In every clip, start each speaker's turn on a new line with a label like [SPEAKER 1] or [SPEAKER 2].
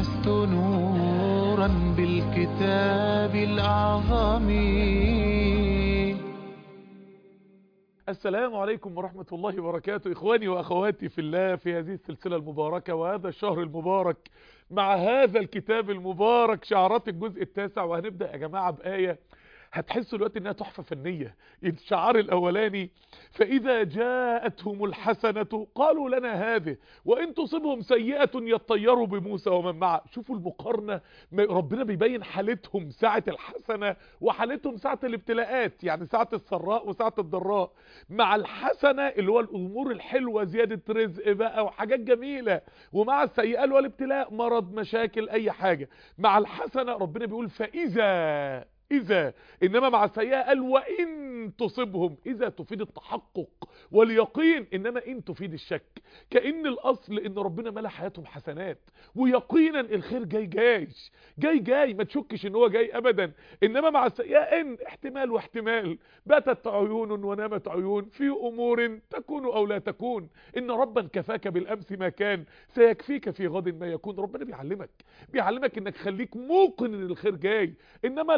[SPEAKER 1] آنست نورا بالكتاب الأعظم.
[SPEAKER 2] السلام عليكم ورحمة الله وبركاته. إخواني وأخواتي في الله في هذه السلسلة المباركة وهذا الشهر المبارك. مع هذا الكتاب المبارك شعارات الجزء التاسع. وهنبدأ يا جماعة بآية هتحسوا دلوقتي إنها تحفة فنية. الشعار الأولاني فإذا جاءتهم الحسنة قالوا لنا هذه وإن تصبهم سيئة يطيروا بموسى ومن معه. شوفوا المقارنة ربنا بيبين حالتهم ساعة الحسنة وحالتهم ساعة الابتلاءات يعني ساعة السراء وساعة الضراء. مع الحسنة اللي هو الأمور الحلوة زيادة رزق بقى وحاجات جميلة. ومع السيئة اللي هو الابتلاء مرض مشاكل أي حاجة. مع الحسنة ربنا بيقول فإذا إذا إنما مع السيئة قال وإن تصبهم إذا تفيد التحقق واليقين إنما إن تفيد الشك. كأن الأصل إن ربنا ملأ حياتهم حسنات ويقينا الخير جاي جاي جاي جاي ما تشكش إن هو جاي أبدا. إنما مع السيئة إن احتمال واحتمال. باتت عيون ونامت عيون في أمور تكون أو لا تكون. إن ربا كفاك بالأمس ما كان سيكفيك في غد ما يكون. ربنا بيعلمك. بيعلمك إنك خليك موقن إن الخير جاي. إنما.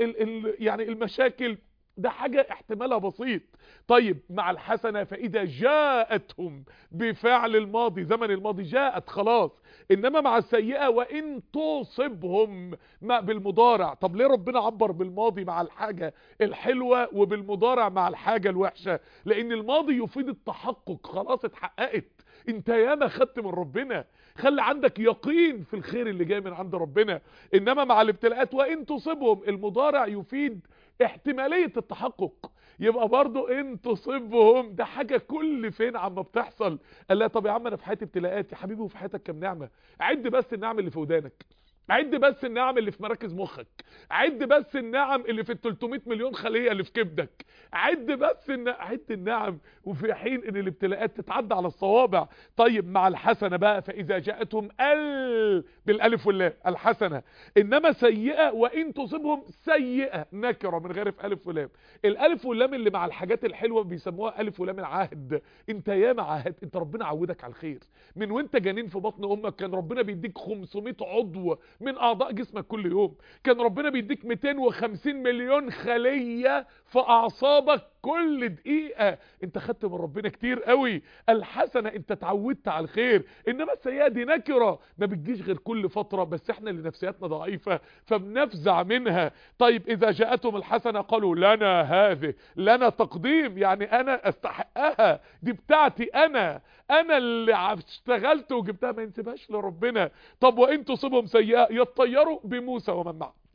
[SPEAKER 2] ال... ال... ال... يعني المشاكل ده حاجة احتمالها بسيط. طيب مع الحسنة فإذا جاءتهم بفعل الماضي زمن الماضي جاءت خلاص. إنما مع السيئة وإن تصبهم ما بالمضارع. طب ليه ربنا عبر بالماضي مع الحاجة الحلوة وبالمضارع مع الحاجة الوحشة؟ لأن الماضي يفيد التحقق. خلاص اتحققت. انت ياما خدت من ربنا. خلي عندك يقين في الخير اللي جاي من عند ربنا. إنما مع الابتلاءات وإن تصبهم المضارع يفيد احتمالية التحقق. يبقى برضو ان تصبهم ده حاجة كل فين عما بتحصل. قال لا طب يا عم أنا في حياتي ابتلاءات يا حبيبي وفي حياتك كام نعمة؟ عد بس النعم اللي في ودانك. عد بس النعم اللي في مراكز مخك. عد بس النعم اللي في ال 300 مليون خلية اللي في كبدك. عد بس الن... عد النعم وفي حين إن الابتلاءات تتعدى على الصوابع. طيب مع الحسنة بقى فإذا جاءتهم ال بالألف واللام الحسنة. إنما سيئة وإن تصيبهم سيئة نكرة من غير ألف ولام. الألف واللام اللي مع الحاجات الحلوة بيسموها ألف ولام العهد. أنت ياما عهد أنت ربنا عودك على الخير. من وأنت جنين في بطن أمك كان ربنا بيديك 500 عضو من أعضاء جسمك كل يوم. كان ربنا بيديك 250 مليون خلية في أعصابك كل دقيقة انت خدت من ربنا كتير قوي. الحسنة انت اتعودت على الخير انما السيئة دي نكرة. ما بتجيش غير كل فترة بس إحنا اللي نفسياتنا ضعيفة فبنفزع منها. طيب إذا جاءتهم الحسنة قالوا لنا هذه لنا تقديم يعني أنا أستحقها. دي بتاعتي أنا. أنا اللي اشتغلت وجبتها. ما ينسبهاش لربنا. طب وإن تصيبهم سيئة يطيروا بموسى ومن معه.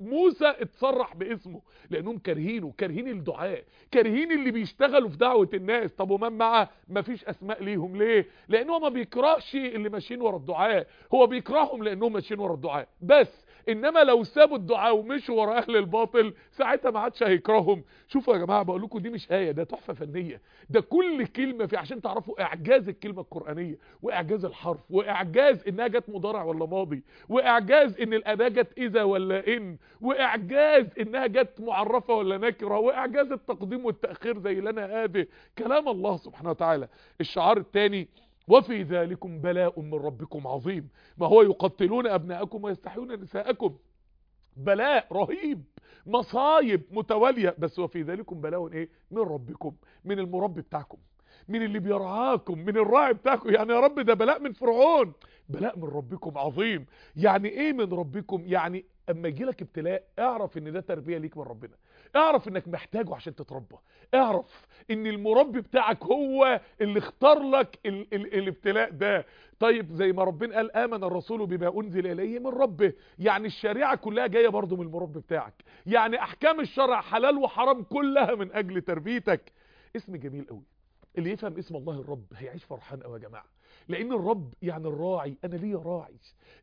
[SPEAKER 2] موسى اتصرح باسمه لأنهم كارهينه كارهين الدعاء كارهين اللي بيشتغلوا في دعوة الناس. طب ومن معاه مفيش أسماء ليهم ليه؟ لأن هو ما بيكرهش اللي ماشيين ورا الدعاء. هو بيكرههم لأنهم ماشيين ورا الدعاء. بس إنما لو سابوا الدعاء ومشوا ورا أهل الباطل ساعتها ما عادش هيكرههم. شوفوا يا جماعة بقول لكم دي مش إيه ده تحفة فنية. ده كل كلمة في عشان تعرفوا إعجاز الكلمة القرآنية وإعجاز الحرف وإعجاز إنها جت مضارع ولا ماضي وإعجاز إن الأداة جت إذا ولا إن وإعجاز إنها جت معرفة ولا نكرة وإعجاز التقديم والتأخير زي لنا هذه. كلام الله سبحانه وتعالى. الشعار الثاني وفي ذلكم بلاء من ربكم عظيم. ما هو يقتلون أبناءكم ويستحيون نساءكم. بلاء رهيب مصايب متوالية. بس وفي ذلكم بلاء إيه؟ من ربكم من المربي بتاعكم من اللي بيرعاكم من الراعي بتاعكم. يعني يا رب ده بلاء من فرعون. بلاء من ربكم عظيم. يعني إيه من ربكم؟ يعني أما يجي لك ابتلاء اعرف إن ده تربية ليك من ربنا. اعرف انك محتاجه عشان تتربى. اعرف ان المربي بتاعك هو اللي اختار لك ال ال الابتلاء ده. طيب زي ما ربنا قال آمن الرسول بما أنزل إليه من ربه. يعني الشريعة كلها جاية برضو من المربي بتاعك. يعني أحكام الشرع حلال وحرام كلها من أجل تربيتك. اسم جميل قوي. اللي يفهم اسم الله الرب هيعيش فرحان قوي يا جماعة. لأن الرب يعني الراعي. أنا ليا راعي.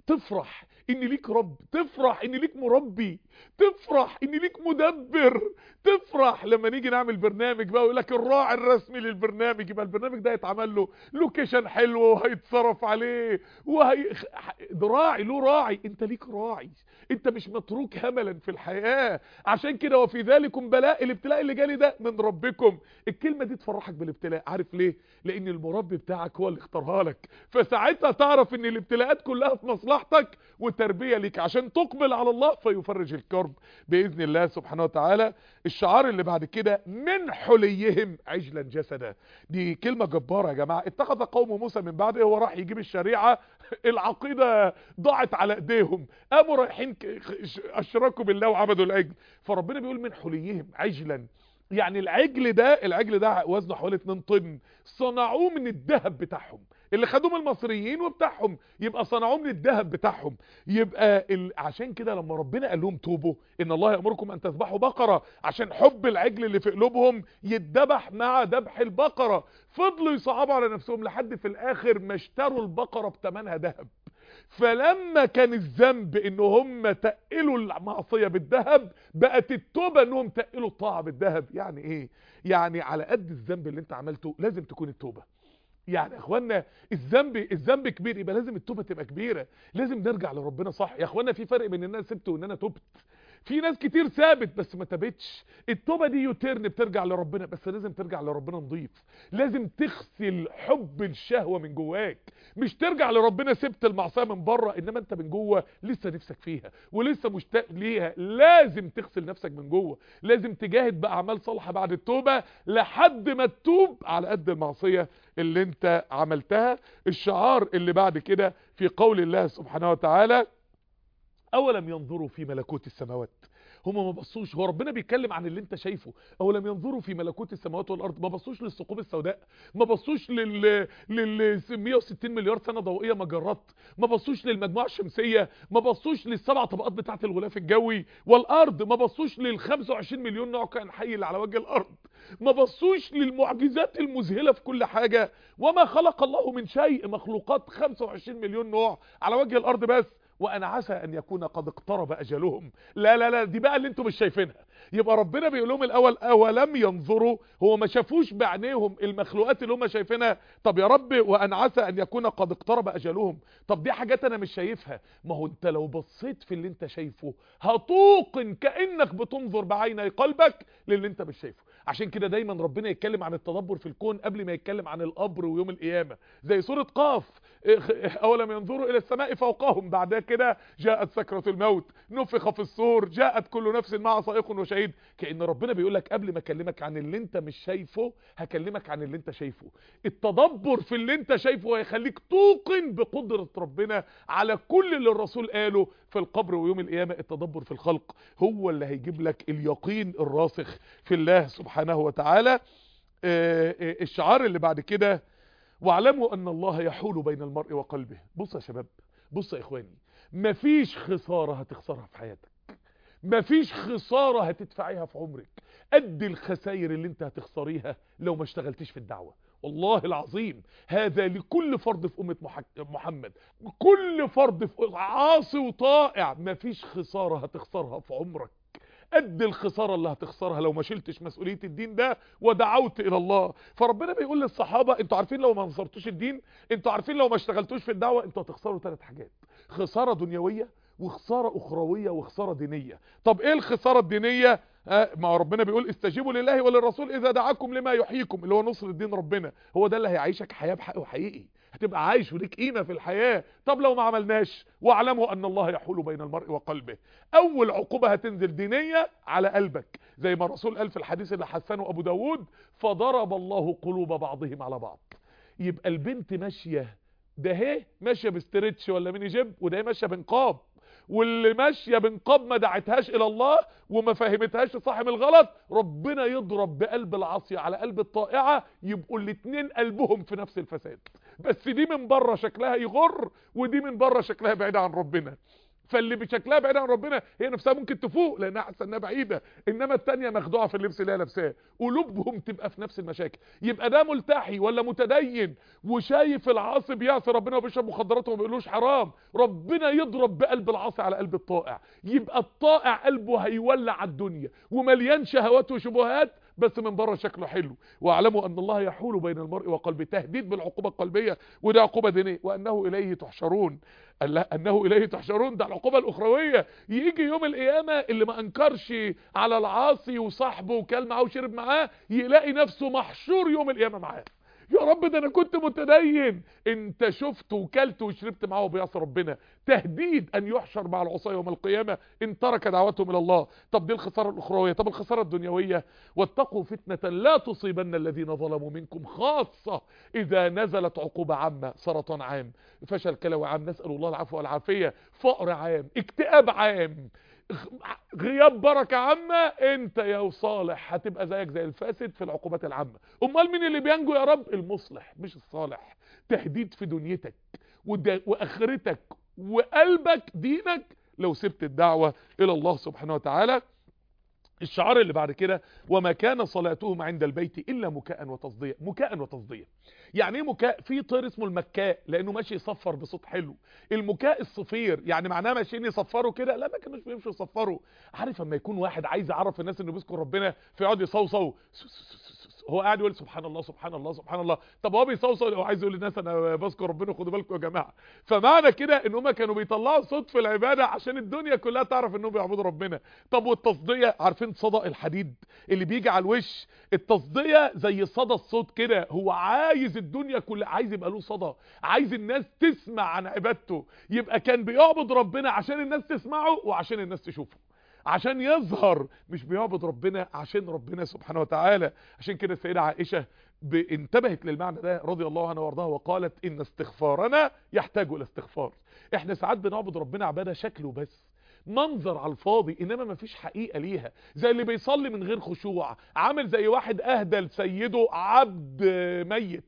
[SPEAKER 2] تفرح ان ليك رب. تفرح ان ليك مربي. تفرح ان ليك مدبر. تفرح لما نيجي نعمل برنامج بقى يقول لك الراعي الرسمي للبرنامج. يبقى البرنامج ده يتعمل له لوكيشن حلو وهيتصرف عليه. وهي راعي له راعي. أنت ليك راعي. أنت مش متروك هملا في الحياة. عشان كده وفي ذلكم بلاء. الابتلاء اللي جالي ده من ربكم. الكلمة دي تفرحك بالابتلاء. عارف ليه؟ لأن المربي بتاعك هو اللي اختارها لك. فساعتها تعرف إن الابتلاءات كلها في مصلحتك وتربية ليك. عشان تقبل على الله فيفرج الكرب بإذن الله سبحانه وتعالى. الشعار اللي بعد كده من حليهم عجلا جسدا. دي كلمة جبارة يا جماعة. اتخذ قوم موسى من بعده هو راح يجيب الشريعة. العقيدة ضاعت على إيديهم. قاموا رايحين أشركوا بالله وعبدوا العجل. فربنا بيقول من حليهم عجلا. يعني العجل ده العجل ده وزنه حوالي 2 طن. صنعوه من الذهب بتاعهم. اللي خدوه المصريين وبتاعهم. يبقى صنعوه من بتاعهم. يبقى. عشان كده لما ربنا قال لهم توبوا إن الله يأمركم أن تذبحوا بقرة عشان حب العجل اللي في قلوبهم يتذبح مع ذبح البقرة. فضلوا يصعبوا على نفسهم لحد في الآخر ما اشتروا البقرة بثمنها ذهب. فلما كان الذنب إن هم تقلوا المعصية بالذهب بقت التوبة انهم تقلوا الطاعة بالذهب. يعني إيه؟ يعني على قد الذنب اللي أنت عملته لازم تكون التوبة. يعني يا اخوانا الذنب الذنب كبير يبقى لازم التوبة تبقى كبيرة. لازم نرجع لربنا صح. يا اخوانا في فرق بين إن أنا سبت وإن أنا تبت. في ناس كتير سابت بس ما تابتش التوبة دي يوتيرن بترجع لربنا. بس لازم ترجع لربنا نضيف. لازم تغسل حب الشهوة من جواك. مش ترجع لربنا سبت المعصية من بره إنما أنت من جوه لسه نفسك فيها ولسه مشتاق ليها. لازم تغسل نفسك من جوه. لازم تجاهد بأعمال صالحة بعد التوبة لحد ما تتوب على قد المعصية اللي أنت عملتها. الشعار اللي بعد كده في قول الله سبحانه وتعالى أولم ينظروا في ملكوت السماوات؟ هم ما بصوش هو ربنا بيتكلم عن اللي انت شايفه. أولم ينظروا في ملكوت السماوات والأرض؟ ما بصوش للثقوب السوداء ما بصوش لل لل 160 مليار سنة ضوئية مجرات ما بصوش للمجموعة الشمسية ما بصوش للسبع طبقات بتاعة الغلاف الجوي والأرض ما بصوش لل 25 مليون نوع كائن حي اللي على وجه الأرض ما بصوش للمعجزات المذهلة في كل حاجة. وما خلق الله من شيء مخلوقات 25 مليون نوع على وجه الأرض بس. وأنا عسى أن يكون قد اقترب أجلهم. لا لا لا دي بقى اللي أنتم مش شايفينها. يبقى ربنا بيقول لهم الأول أولم ينظروا؟ هو ما شافوش بعينيهم المخلوقات اللي هم شايفينها؟ طب يا رب وأن عسى أن يكون قد اقترب أجلهم. طب دي حاجات أنا مش شايفها. ما هو أنت لو بصيت في اللي أنت شايفه هتوقن كأنك بتنظر بعيني قلبك للي أنت مش شايفه. عشان كده دايما ربنا يتكلم عن التدبر في الكون قبل ما يتكلم عن القبر ويوم القيامة. زي سورة قاف أولم ينظروا إلى السماء فوقهم؟ بعدها كده جاءت سكرة الموت نفخ في الصور جاءت كل نفس مع سائق وشهيد. كأن ربنا بيقول لك قبل ما أكلمك عن اللي أنت مش شايفه هكلمك عن اللي أنت شايفه. التدبر في اللي أنت شايفه هيخليك توقن بقدرة ربنا على كل اللي الرسول قاله. في القبر ويوم القيامة التدبر في الخلق هو اللي هيجيب لك اليقين الراسخ في الله سبحانه وتعالى. الشعار اللي بعد كده واعلموا أن الله يحول بين المرء وقلبه. بص يا شباب بص يا إخواني مفيش خسارة هتخسرها في حياتك. مفيش خسارة هتدفعيها في عمرك. قد الخسائر اللي انت هتخسريها لو ما اشتغلتيش في الدعوة. والله العظيم هذا لكل فرد في أمة محمد. كل فرد في عاصي وطائع. مفيش خسارة هتخسرها في عمرك. قد الخسارة اللي هتخسرها لو ما شلتش مسؤولية الدين ده ودعوت إلى الله. فربنا بيقول للصحابة أنتوا عارفين لو ما نصرتوش الدين؟ أنتوا عارفين لو ما اشتغلتوش في الدعوة؟ أنتوا هتخسروا ثلاث حاجات. خسارة دنيوية وخسارة أخروية وخسارة دينية. طب إيه الخسارة الدينية؟ ما ربنا بيقول استجيبوا لله وللرسول إذا دعاكم لما يحييكم اللي هو نصر الدين ربنا. هو ده اللي هيعيشك حياة بحق وحقيقي هتبقى عايش وليك قيمة في الحياة. طب لو ما عملناش؟ واعلموا أن الله يحول بين المرء وقلبه. أول عقوبة هتنزل دينية على قلبك. زي ما الرسول قال في الحديث اللي حسنه أبو داود فضرب الله قلوب بعضهم على بعض. يبقى البنت ماشية ده هي ماشية بستريتش ولا ميني جيب وده هي ماشية بنقاب. واللي ماشية بنقاب ما دعتهاش إلى الله وما فهمتهاش صاحب الغلط ربنا يضرب بقلب العاصيه على قلب الطائعة يبقوا الاثنين قلبهم في نفس الفساد. بس دي من بره شكلها يغر ودي من بره شكلها بعيد عن ربنا. فاللي بشكلها بعيد عن ربنا هي نفسها ممكن تفوق لأنها حاسة إنها بعيدة. إنما الثانية مخدوعه في اللبس اللي هي لابساه. قلوبهم تبقى في نفس المشاكل. يبقى ده ملتحي ولا متدين؟ وشايف العاصي بيعصي ربنا وبيشرب مخدرات وما بيقولوش حرام. ربنا يضرب بقلب العاصي على قلب الطائع. يبقى الطائع قلبه هيولع الدنيا. ومليان شهوات وشبهات بس من بره شكله حلو. واعلموا أن الله يحول بين المرء وقلبه تهديد بالعقوبة القلبية وده عقوبة دينية. وأنه إليه تحشرون. أنه إليه تحشرون. ده العقوبة الأخروية. يجي يوم القيامة اللي ما أنكرش على العاصي وصاحبه وكل معاه وشرب معاه يلاقي نفسه محشور يوم القيامة معاه. يا رب ده أنا كنت متدين. انت شفت وكلت وشربت معاه وبيعصي ربنا. تهديد ان يحشر مع العصاة يوم القيامة ان ترك دعوتهم إلى الله. طب دي الخسارة الأخروية. طب الخسارة الدنيوية. واتقوا فتنة لا تصيبن الذين ظلموا منكم خاصة إذا نزلت عقوبة عامة سرطان عام فشل كلوي عام. نسأل الله العفو والعافية. فقر عام اكتئاب عام. غياب بركة عامة انت يا صالح. هتبقى زيك زي الفاسد في العقوبات العامة. امال مين اللي بينجو يا رب؟ المصلح مش الصالح. تهديد في دنيتك وآخرتك وقلبك دينك. لو سبت الدعوة إلى الله سبحانه وتعالى الشعار اللي بعد كده وما كان صلاتهم عند البيت إلا مكاء وتصديه مكاء وتصديه يعني إيه مكاء؟ في طير اسمه المكاء لأنه ماشي يصفر بصوت حلو. المكاء الصفير يعني معناه ماشيين يصفروا كده؟ لا ما كانوش بيمشوا يصفروا. عارف اما يكون واحد عايز يعرف الناس إنه بيذكر ربنا فيقعد يصوصو. هو قاعد يقول سبحان الله سبحان الله سبحان الله. طب هو بيصوصو هو عايز يقول للناس أنا بذكر ربنا خدوا بالكم يا جماعة. فمعنى كده إن هم كانوا بيطلعوا صوت في العبادة عشان الدنيا كلها تعرف إنهم بيعبدوا ربنا. طب والتصدية عارفين صدى الحديد اللي بيجي على الوش؟ التصدية زي صدى الصوت كده هو عايز الدنيا كلها عايز يبقى له صدى عايز الناس تسمع عن عبادته. يبقى كان بيعبد ربنا عشان الناس تسمعه وعشان الناس تشوفه. عشان يظهر مش بيعبد ربنا عشان ربنا سبحانه وتعالى. عشان كده السيدة عائشة انتبهت للمعنى ده رضي الله عنها وارضاها وقالت إن استغفارنا يحتاج إلى استغفار. إحنا ساعات بنعبد ربنا عبادة شكله بس. منظر على الفاضي إنما مفيش حقيقة ليها. زي اللي بيصلي من غير خشوع عامل زي واحد اهدى لسيده عبد ميت.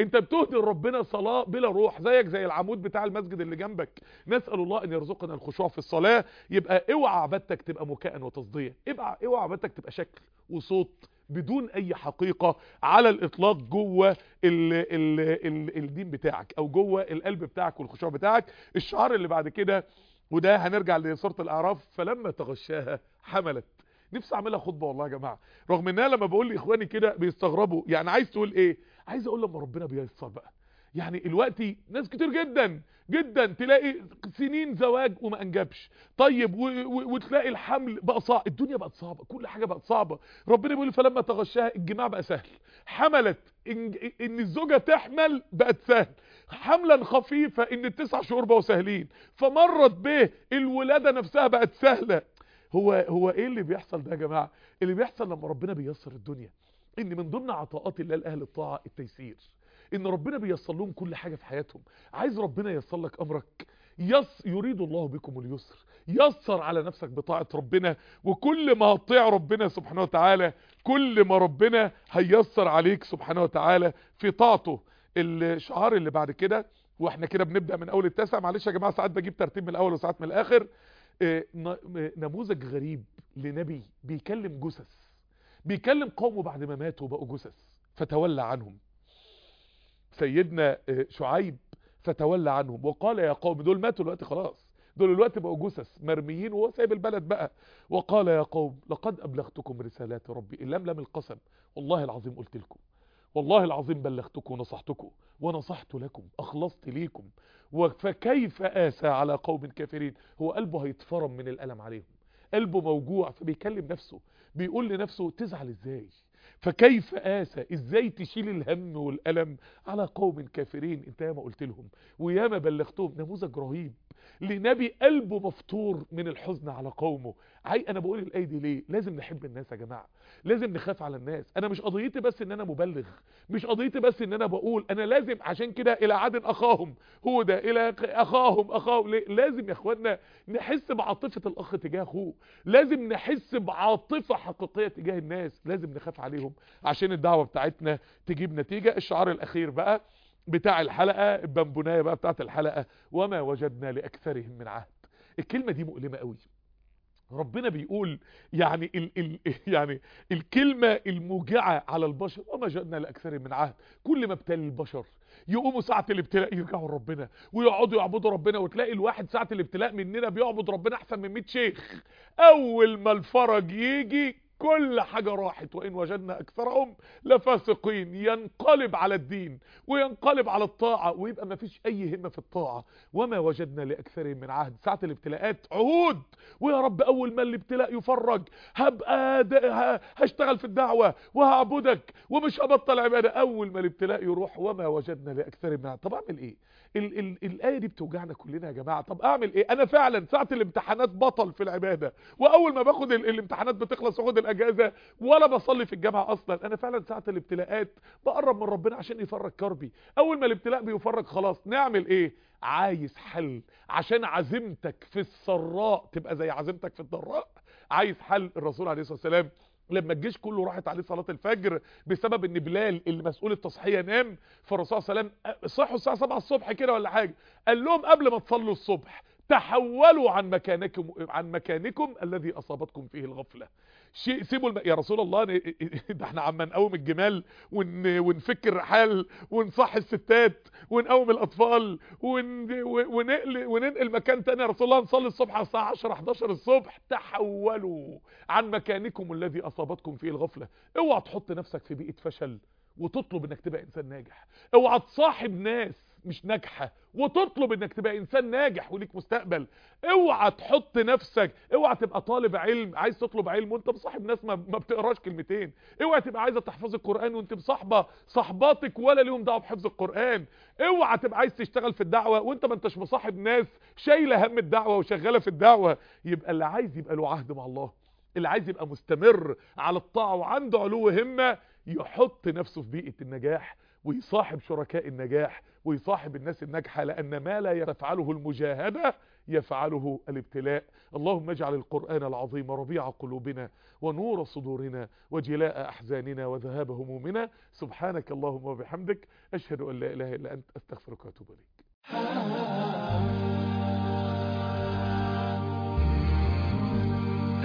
[SPEAKER 2] انت بتهدي ربنا صلاة بلا روح زيك زي العمود بتاع المسجد اللي جنبك. نسأل الله أن يرزقنا الخشوع في الصلاة. يبقى اوعى عبادتك تبقى مكاء وتصدية اوعى اوعى عبادتك تبقى شكل وصوت بدون أي حقيقة على الإطلاق جوه ال ال ال الدين بتاعك أو جوه القلب بتاعك والخشوع بتاعك. الشعار اللي بعد كده وده هنرجع لسورة الأعراف فلما تغشاها حملت. نفسي أعملها خطبة والله يا جماعة. رغم ان أنا لما بقول لإخواني كده بيستغربوا يعني عايز تقول إيه؟ عايز أقول لما ربنا بييسر بقى. يعني الوقت ناس كتير جدا جدا تلاقي سنين زواج وما انجبش. طيب وتلاقي الحمل بقى صعب الدنيا بقت صعبة كل حاجة بقت صعبة. ربنا بيقول فلما تغشاها الجماع بقى سهل. حملت ان, إن الزوجة تحمل بقت سهل. حملا خفيفة إن التسع شهور بقوا سهلين. فمرت به الولادة نفسها بقت سهلة. هو هو إيه اللي بيحصل ده يا جماعة؟ اللي بيحصل لما ربنا بيسر الدنيا. إن من ضمن عطاءات الله لأهل الطاعة التيسير. إن ربنا بيسر لهم كل حاجة في حياتهم. عايز ربنا ييسر لك أمرك. يس يريد الله بكم اليسر. يسر على نفسك بطاعة ربنا. وكل ما هتطيع ربنا سبحانه وتعالى كل ما ربنا هيسر عليك سبحانه وتعالى في طاعته. الشعار اللي بعد كده وإحنا كده بنبدأ من أول التاسع. معلش يا جماعة ساعات بجيب ترتيب من الأول وساعات من الآخر. نموذج غريب لنبي بيكلم جثث. بيكلم قومه بعد ما ماتوا بقوا جثث فتولى عنهم. سيدنا شعيب فتولى عنهم وقال يا قوم دول ماتوا دلوقتي خلاص دول دلوقتي بقوا جثث مرميين وهو سايب البلد بقى. وقال يا قوم لقد أبلغتكم رسالات ربي اللملم القسم. والله العظيم قلت لكم والله العظيم بلغتكم ونصحتكم ونصحت لكم أخلصت ليكم. فكيف آسى على قوم كافرين؟ هو قلبه هيتفرم من الألم عليهم. قلبه موجوع فبيكلم نفسه بيقول لنفسه تزعل إزاي؟ فكيف آسى؟ إزاي تشيل الهم والألم على قوم كافرين؟ انت ياما قلت لهم وياما بلغتهم. نموذج رهيب. لنبي قلبه مفطور من الحزن على قومه. عاي أنا بقول الايه دي ليه؟ لازم نحب الناس يا جماعة. لازم نخاف على الناس. أنا مش قضيتي بس إن أنا مبلغ. مش قضيتي بس إن أنا بقول. أنا لازم عشان كده إلى عاد أخاهم. هو ده إلى أخاهم. أخاهم. ليه؟ لازم يا اخوانا نحس بعاطفة الأخ تجاه أخوه. لازم نحس بعاطفة حقيقية تجاه الناس. لازم نخاف عليهم. عشان الدعوة بتاعتنا تجيب نتيجة. الشعار الأخير بقى. بتاع الحلقة البنبونايه بقى بتاعت الحلقة وما وجدنا لأكثرهم من عهد. الكلمة دي مؤلمة قوي. ربنا بيقول يعني ال ال يعني الكلمة الموجعة على البشر وما جئنا لأكثر من عهد. كل ما ابتلي البشر يقوموا ساعة الابتلاء يرجعوا لربنا ويقعدوا يعبدوا ربنا وتلاقي الواحد ساعة الابتلاء مننا بيعبد ربنا أحسن من 100 شيخ. أول ما الفرج يجي كل حاجة راحت وإن وجدنا أكثرهم لفاسقين. ينقلب على الدين وينقلب على الطاعة ويبقى ما فيش أي همة في الطاعة. وما وجدنا لأكثرهم من عهد. ساعة الابتلاءات عهود. ويا رب أول ما الابتلاء يفرج هبقى هشتغل في الدعوة وهعبدك ومش هبطل عبادة. أول ما الابتلاء يروح وما وجدنا لأكثرهم من عهد. طب أعمل إيه؟ ال ال الآية دي بتوجعنا كلنا يا جماعة. طب أعمل إيه؟ أنا فعلا ساعة الامتحانات بطل في العبادة وأول ما باخد الامتحانات بتخلص واخد الأجازة ولا بصلي في الجامعة أصلا. أنا فعلا ساعة الابتلاءات بقرب من ربنا عشان يفرج كربي. أول ما الابتلاء بيفرج خلاص نعمل إيه؟ عايز حل. عشان عزيمتك في السراء تبقى زي عزيمتك في الضراء. عايز حل الرسول عليه الصلاة والسلام لما الجيش كله راحت عليه صلاة الفجر بسبب إن بلال اللي مسؤول التصحية نام فالرسول صلى الله عليه وسلم صحوا الساعة 7 الصبح كده ولا حاجة قال لهم قبل ما تصلوا الصبح تحولوا عن مكانكم عن مكانكم الذي أصابتكم فيه الغفلة. شيء سيبوا الم... يا رسول الله ده إحنا عم نقوم الجمال ون... ونفك الرحال ونصحي الستات ونقوم الأطفال ون... ونقل وننقل مكان تاني. يا رسول الله نصلي الصبح على الساعة 10 11 الصبح. تحولوا عن مكانكم الذي أصابتكم فيه الغفلة. اوعى تحط نفسك في بيئة فشل وتطلب إنك تبقى إنسان ناجح. اوعى تصاحب ناس مش ناجحة وتطلب إنك تبقى إنسان ناجح وليك مستقبل. اوعى تحط نفسك اوعى تبقى طالب علم عايز تطلب علم وأنت مصاحب ناس ما, بتقراش كلمتين. اوعى تبقى عايزة تحفظ القرآن وأنت مصاحبة صحباتك ولا ليهم دعوة بحفظ القرآن. اوعى تبقى عايز تشتغل في الدعوة وأنت ما أنتش مصاحب ناس شايلة هم الدعوة وشغالة في الدعوة. يبقى اللي عايز يبقى له عهد مع الله. اللي عايز يبقى مستمر على الطاعة وعنده علو همه يحط نفسه في بيئة النجاح. ويصاحب شركاء النجاح ويصاحب الناس الناجحة لأن ما لا يفعله المجاهدة يفعله الابتلاء. اللهم اجعل القرآن العظيم ربيع قلوبنا ونور صدورنا وجلاء أحزاننا وذهاب همومنا. سبحانك اللهم وبحمدك أشهد أن لا إله إلا أنت أستغفرك وأتوب إليك.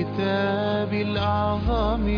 [SPEAKER 1] الكتاب الأعظم